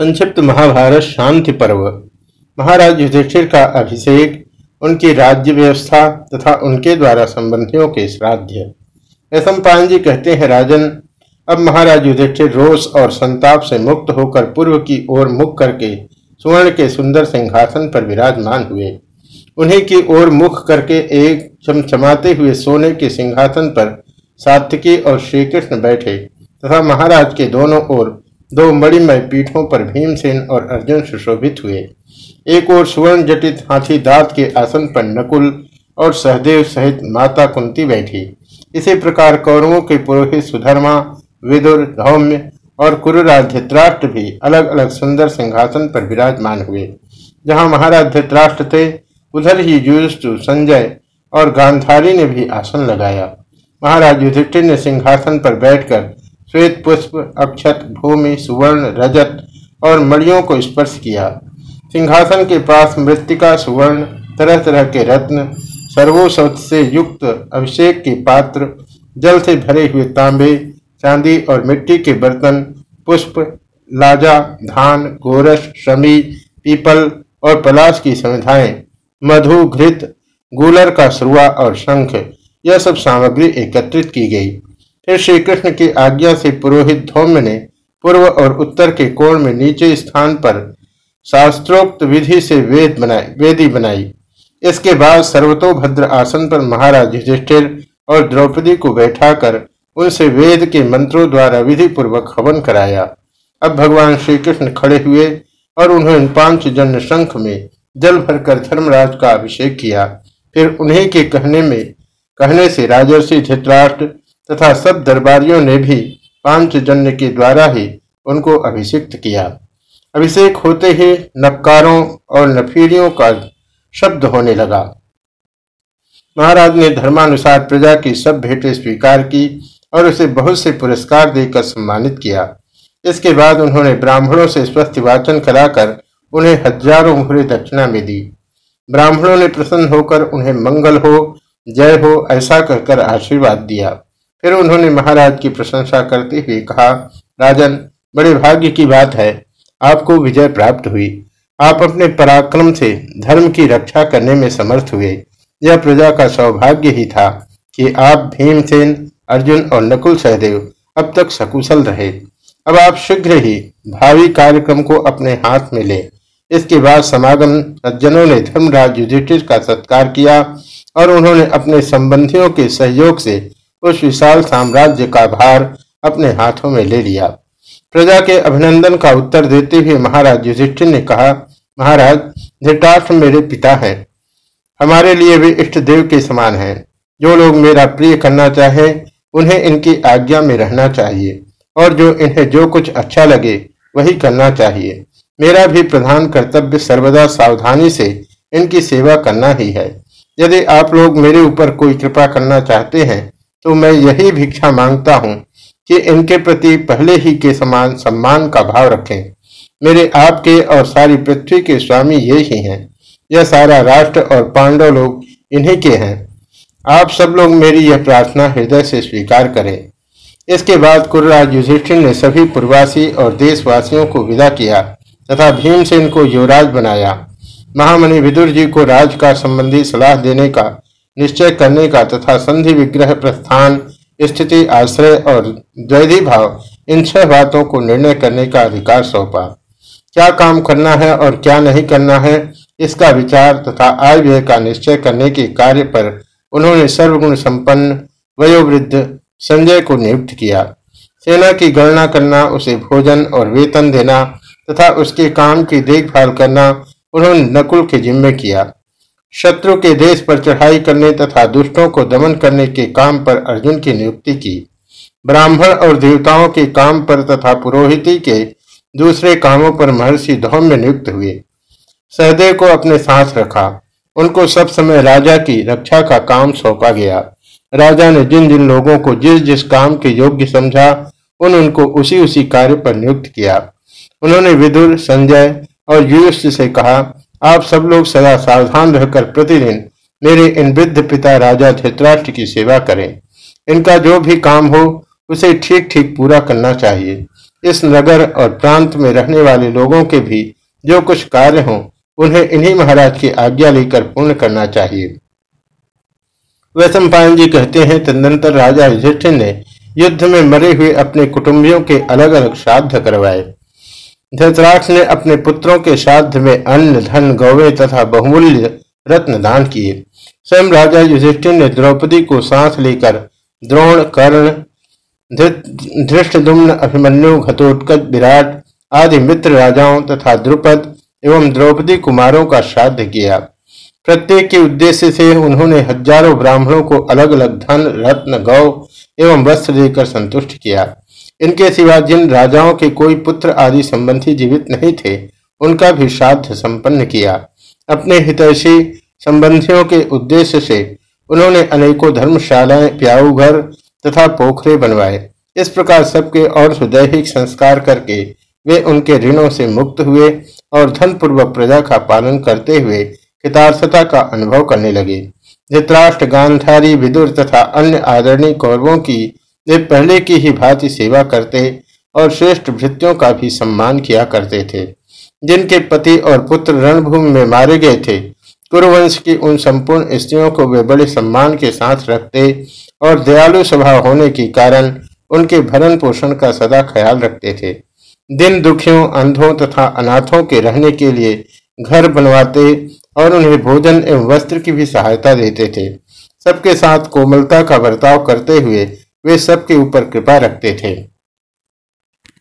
संक्षिप्त महाभारत शांति पर्व। महाराज युधिष्ठिर का अभिषेक, उनकी राज्य व्यवस्था तथा उनके द्वारा संबंधियों के श्राद्ध। ऐसा जी कहते हैं, राजन, अब महाराज युधिष्ठिर रोष और संताप से मुक्त होकर पूर्व की ओर मुख करके सुवर्ण के सुंदर सिंहासन पर विराजमान हुए। उन्हीं की ओर मुख करके एक चमचमाते हुए सोने के सिंहासन पर सात्विकी और श्री कृष्ण बैठे तथा महाराज के दोनों ओर दो मणिमय पीठों पर भीमसेन और अर्जुन सुशोभित हुए। एक ओर सुवर्ण जटित हाथी दांत के आसन पर नकुल और सहदेव सहित माता कुंती बैठी। इसी प्रकार कौरवों के पुरोहित सुधर्मा, विदुर धौम्य और कुरुराज धृतराष्ट्र भी अलग अलग सुंदर सिंहासन पर विराजमान हुए। जहाँ महाराज धृतराष्ट्र थे, उधर ही युष्टु संजय और गांधारी ने भी आसन लगाया। महाराज युधिष्ठिर ने सिंहासन पर बैठकर श्वेत पुष्प, अक्षत, भूमि, सुवर्ण, रजत और मणियों को स्पर्श किया। सिंहासन के पास मृतिका, सुवर्ण तरह तरह के रत्न, सर्वोसत से युक्त अभिषेक के पात्र, जल से भरे हुए तांबे, चांदी और मिट्टी के बर्तन, पुष्प, लाजा, धान, गोरस, शमी, पीपल और पलाश की संविधाएँ, मधु, घृत, गूलर का सुरुआ और शंख, यह सब सामग्री एकत्रित की गई। फिर श्री कृष्ण की आज्ञा से पुरोहित धौम्य ने पूर्व और उत्तर के कोण में नीचे स्थान पर शास्त्रोक्त विधि से वेद बनाए वेदी बनाई। इसके बाद सर्वतोभद्र आसन पर महाराज युधिष्ठिर और द्रौपदी को बैठाकर उनसे वेद के मंत्रों द्वारा विधि पूर्वक हवन कराया। अब भगवान श्री कृष्ण खड़े हुए और उन्होंने पाँच जन शंख में जल भरकर धर्मराज का अभिषेक किया। फिर उन्हीं के कहने में, कहने से राजर्षि धृतराष्ट्र तथा सब दरबारियों ने भी पाँच जन्य के द्वारा ही उनको अभिषिक्त किया। अभिषेक होते ही नक्कारों और नफीरियों का शब्द होने लगा। महाराज ने धर्मानुसार प्रजा की सब भेंटें स्वीकार की और उसे बहुत से पुरस्कार देकर सम्मानित किया। इसके बाद उन्होंने ब्राह्मणों से स्वस्थ वाचन कराकर उन्हें हज़ारों मुहरे दक्षिणा में दी। ब्राह्मणों ने प्रसन्न होकर उन्हें मंगल हो, जय हो ऐसा कहकर आशीर्वाद दिया। फिर उन्होंने महाराज की प्रशंसा करते हुए कहा, राजन, बड़े भाग्य की बात है, आपको विजय प्राप्त हुई। आप अपने पराक्रम से धर्म की रक्षा करने में समर्थ हुए। यह प्रजा का सौभाग्य ही था कि आप भीमसेन, अर्जुन और नकुल सहदेव अब तक सकुशल रहे। अब आप शीघ्र ही भावी कार्यक्रम को अपने हाथ में ले। इसके बाद समागम सज्जनों ने धर्मराज युधिष्ठिर का सत्कार किया और उन्होंने अपने संबंधियों के सहयोग से उस विशाल साम्राज्य का भार अपने हाथों में ले लिया। प्रजा के अभिनंदन का उत्तर देते हुए महाराज युधिष्ठिर ने कहा, महाराज धृतराष्ट्र मेरे पिता हैं। हमारे लिए वे इष्ट देव के समान हैं। जो लोग मेरा प्रिय करना चाहे, उन्हें इनकी आज्ञा में रहना चाहिए। और जो इन्हें जो कुछ अच्छा लगे, वही करना चाहिए। मेरा भी प्रधान कर्तव्य सर्वदा सावधानी से इनकी सेवा करना ही है। यदि आप लोग मेरे ऊपर कोई कृपा करना चाहते हैं तो मैं यही भिक्षा माँगता हूँ कि इनके प्रति पहले ही के समान सम्मान का भाव रखें। मेरे आपके और सारी पृथ्वी के स्वामी ये ही हैं। यह सारा राष्ट्र और पांडव लोग इन्हीं के हैं। आप सब लोग मेरी यह प्रार्थना हृदय से स्वीकार करें। इसके बाद कुर्राज युधिष्ठिर ने सभी पूर्वासी और देशवासियों को विदा किया तथा भीमसेन को युवराज बनाया। महामणि विदुर जी को राज का संबंधी सलाह देने का निश्चय करने का तथा संधि विग्रह प्रस्थान, स्थिति, आश्रय और द्वैधी भाव, इन छह बातों को निर्णय करने का अधिकार सौंपा। क्या काम करना है और क्या नहीं करना है, इसका विचार तथा आय व्यय का निश्चय करने के कार्य पर उन्होंने सर्वगुण संपन्न, वयोवृद्ध, संजय को नियुक्त किया। सेना की गणना करना, उसे भोजन और वेतन देना तथा उसके काम की देखभाल करना उन्होंने नकुल के जिम्मे किया। शत्रु के देश पर चढ़ाई करने तथा दुष्टों को दमन करने के काम पर अर्जुन की नियुक्ति की। ब्राह्मण और देवताओं के काम पर तथा पुरोहिती के दूसरे कामों पर महर्षि धौम्य नियुक्त हुए। सहदेव को अपने साथ रखा। उनको सब समय राजा की रक्षा का काम सौंपा गया। राजा ने जिन जिन लोगों को जिस जिस काम के योग्य समझा, उन उनको उसी उसी कार्य पर नियुक्त किया। उन्होंने विदुर, संजय और युष्ठ से कहा आप सब लोग सदा सावधान रहकर प्रतिदिन मेरे इन वृद्ध पिता राजा धृतराष्ट्र की सेवा करें। इनका जो भी काम हो, उसे ठीक ठीक पूरा करना चाहिए। इस नगर और प्रांत में रहने वाले लोगों के भी जो कुछ कार्य हों, उन्हें इन्हीं महाराज की आज्ञा लेकर पूर्ण करना चाहिए। वैश्व जी कहते हैं, तदनंतर राजा युधिष्ठिर ने युद्ध में मरे हुए अपने कुटुंबियों के अलग अलग श्राद्ध करवाए। धृतराष्ट्र ने अपने पुत्रों के श्राद्ध में अन्न, धन, गौवे तथा बहुमूल्य रत्न दान किए। स्वयं राजा युधिष्ठिर ने द्रौपदी को सांस लेकर द्रोण, कर्ण धृष्टुम्न अभिमन्यु घटोत्कच विराट आदि मित्र राजाओं तथा द्रुपद एवं द्रौपदी कुमारों का श्राद्ध किया। प्रत्येक के उद्देश्य से उन्होंने हज़ारों ब्राह्मणों को अलग अलग धन, रत्न, गौ एवं वस्त्र देकर संतुष्ट किया। इनके सिवा जिन राजाओं के कोई पुत्र आदि संबंधी जीवित नहीं थे, उनका भी श्राद्ध संपन्न किया। अपने हितैषी संबंधियों के उद्देश्य से उन्होंने अनेकों धर्मशालाएँ प्याऊ घर तथा पोखरे बनवाए। इस प्रकार सबके और सुदैहिक संस्कार करके वे उनके ऋणों से मुक्त हुए और धन पूर्वक प्रजा का पालन करते हुए कृतार्थता का अनुभव करने लगे। धृतराष्ट्र, गांधारी, विदुर तथा अन्य आदरणीय कौरवों की वे पहले की ही भांति सेवा करते और श्रेष्ठ भृत्यों का भी सम्मान किया करते थे, जिनके पति और पुत्र रणभूमि में मारे गए थे। कुरुवंश की उन संपूर्ण स्त्रियों को वे बड़े सम्मान के साथ रखते और दयालु स्वभाव होने के कारण उनके भरण पोषण का सदा ख्याल रखते थे। दिन दुखियों, अंधों तथा अनाथों के रहने के लिए घर बनवाते और उन्हें भोजन एवं वस्त्र की भी सहायता देते थे। सबके साथ कोमलता का बर्ताव करते हुए वे सबके ऊपर कृपा रखते थे।